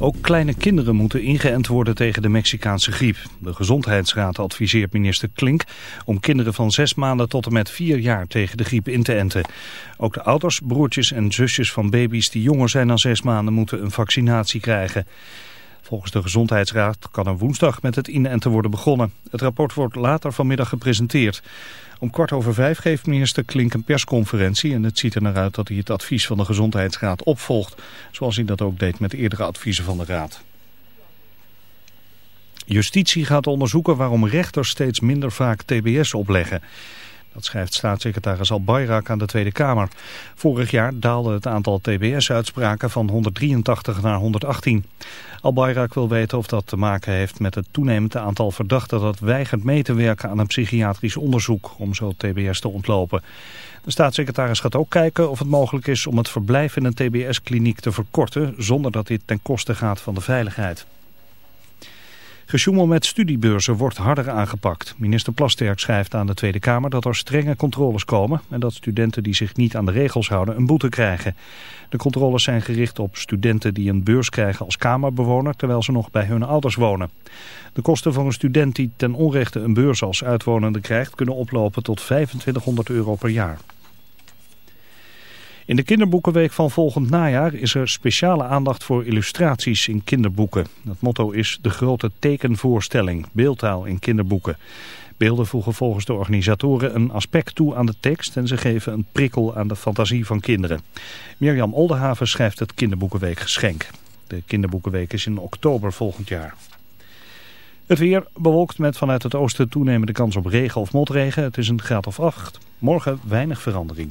Ook kleine kinderen moeten ingeënt worden tegen de Mexicaanse griep. De Gezondheidsraad adviseert minister Klink om kinderen van zes maanden tot en met vier jaar tegen de griep in te enten. Ook de ouders, broertjes en zusjes van baby's die jonger zijn dan zes maanden moeten een vaccinatie krijgen. Volgens de Gezondheidsraad kan er woensdag met het inenten worden begonnen. Het rapport wordt later vanmiddag gepresenteerd. Om kwart over vijf geeft minister Klink een persconferentie en het ziet er naar uit dat hij het advies van de Gezondheidsraad opvolgt, zoals hij dat ook deed met eerdere adviezen van de raad. Justitie gaat onderzoeken waarom rechters steeds minder vaak tbs opleggen. Dat schrijft staatssecretaris Al Bayrak aan de Tweede Kamer. Vorig jaar daalde het aantal tbs-uitspraken van 183 naar 118. Al Bayrak wil weten of dat te maken heeft met het toenemende aantal verdachten dat weigert mee te werken aan een psychiatrisch onderzoek om zo tbs te ontlopen. De staatssecretaris gaat ook kijken of het mogelijk is om het verblijf in een tbs-kliniek te verkorten zonder dat dit ten koste gaat van de veiligheid. Gesjoemel met studiebeurzen wordt harder aangepakt. Minister Plasterk schrijft aan de Tweede Kamer dat er strenge controles komen... en dat studenten die zich niet aan de regels houden een boete krijgen. De controles zijn gericht op studenten die een beurs krijgen als kamerbewoner... terwijl ze nog bij hun ouders wonen. De kosten van een student die ten onrechte een beurs als uitwonende krijgt... kunnen oplopen tot 2500 euro per jaar. In de kinderboekenweek van volgend najaar is er speciale aandacht voor illustraties in kinderboeken. Het motto is de grote tekenvoorstelling, beeldtaal in kinderboeken. Beelden voegen volgens de organisatoren een aspect toe aan de tekst en ze geven een prikkel aan de fantasie van kinderen. Mirjam Oldenhaven schrijft het kinderboekenweek geschenk. De kinderboekenweek is in oktober volgend jaar. Het weer bewolkt met vanuit het oosten toenemende kans op regen of motregen. Het is een graad of acht. Morgen weinig verandering.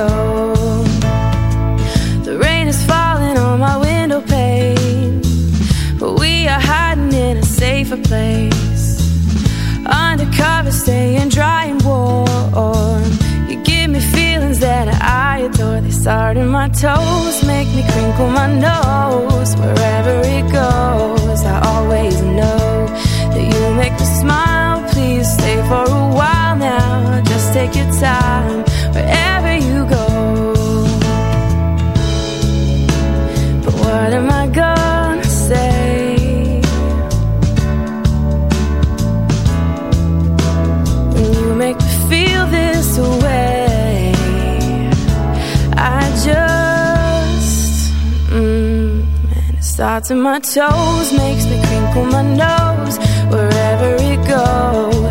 place. Undercover, staying dry and warm. You give me feelings that I adore. They start in my toes, make me crinkle my nose. Wherever it goes, I always know that you make me smile. Please stay for a while now. Just take your time Thoughts in my toes makes me crinkle my nose wherever it goes.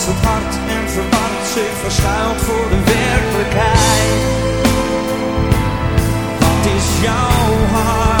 Als het hart en verward zich verschuilt voor de werkelijkheid. Wat is jouw hart?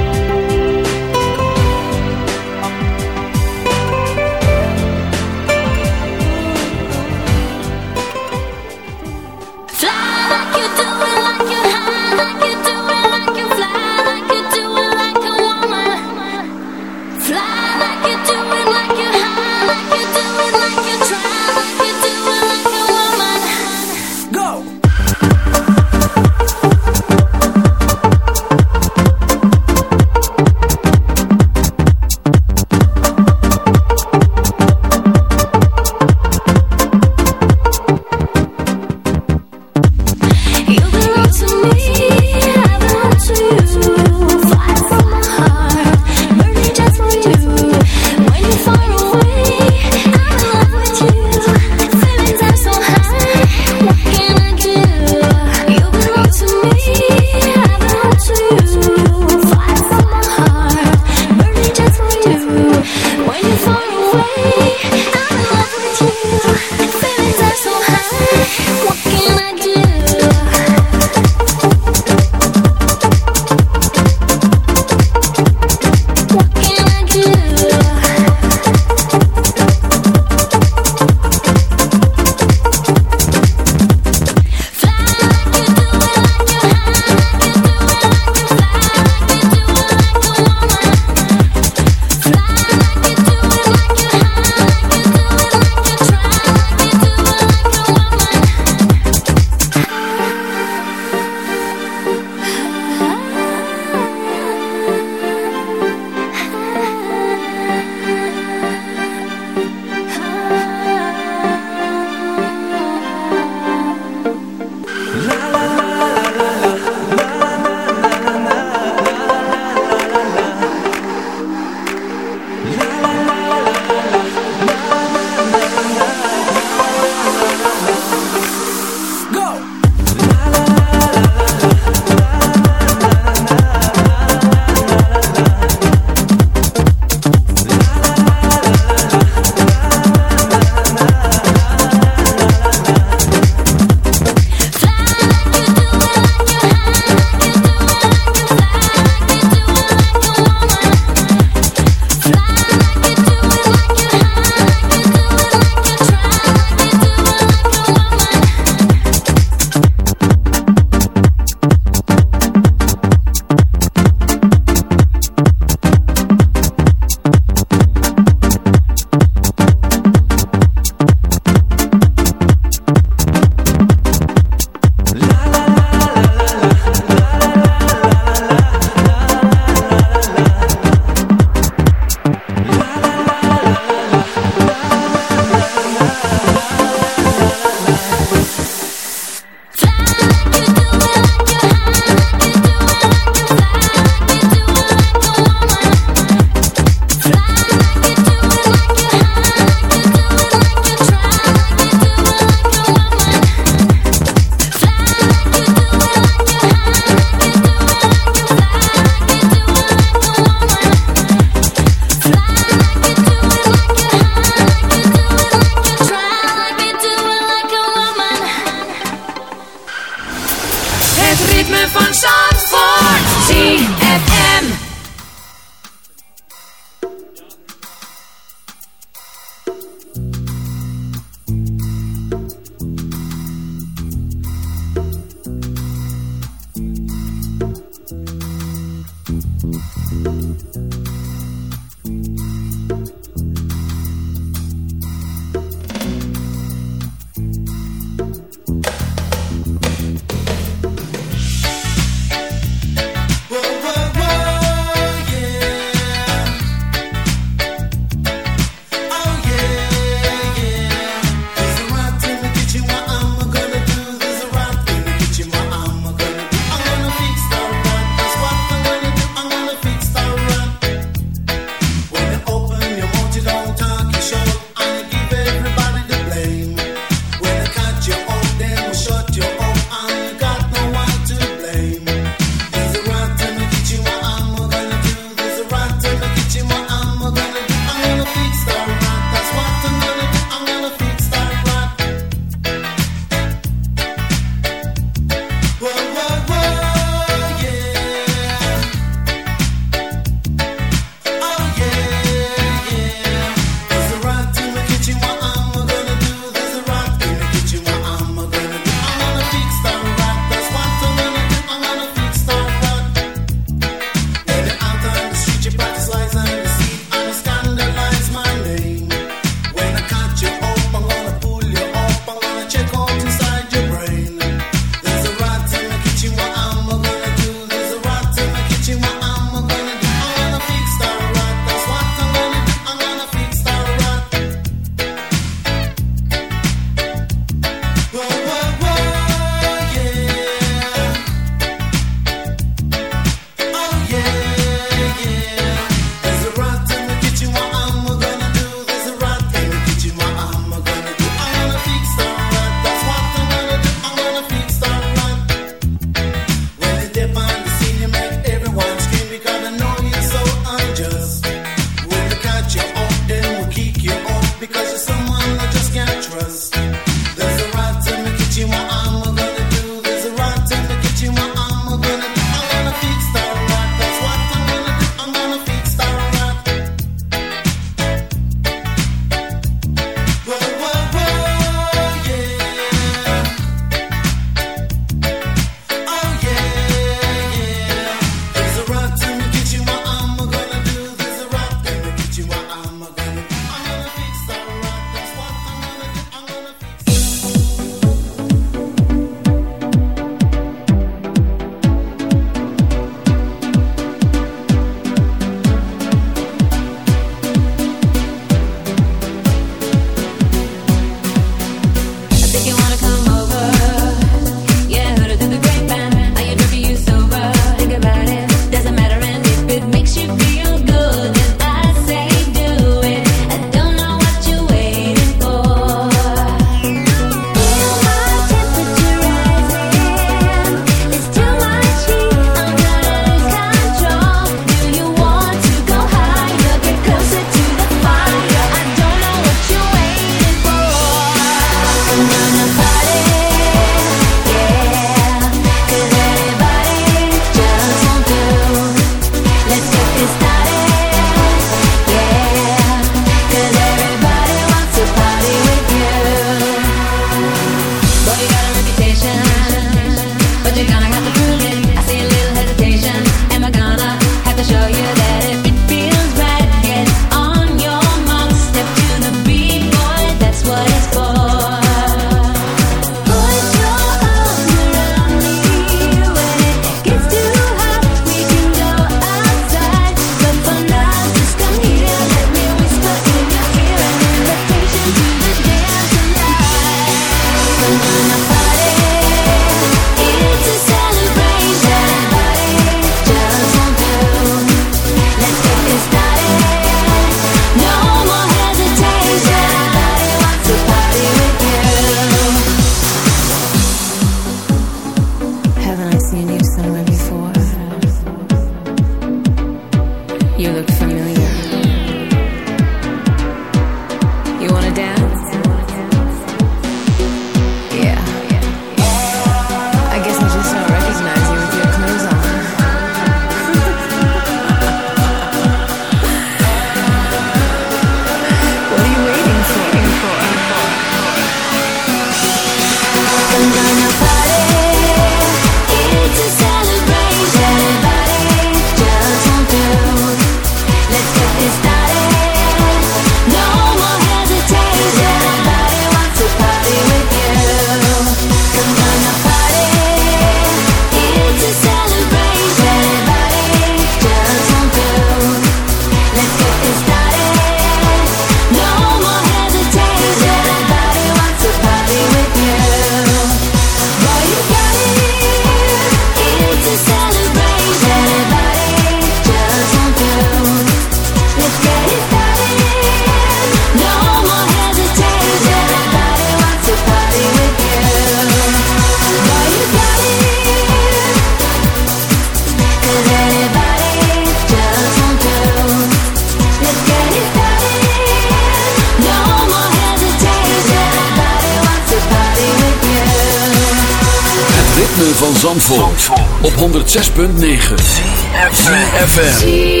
106.9 FM.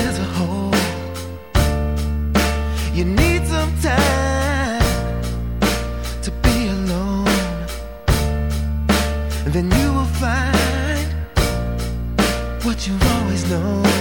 there's a hole. You need some time to be alone. Then you will find what you've always known.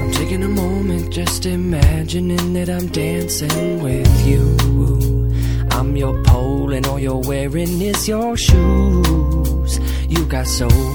I'm taking a moment, just imagining that I'm dancing with you. I'm your pole and all you're wearing is your shoes. You got soul,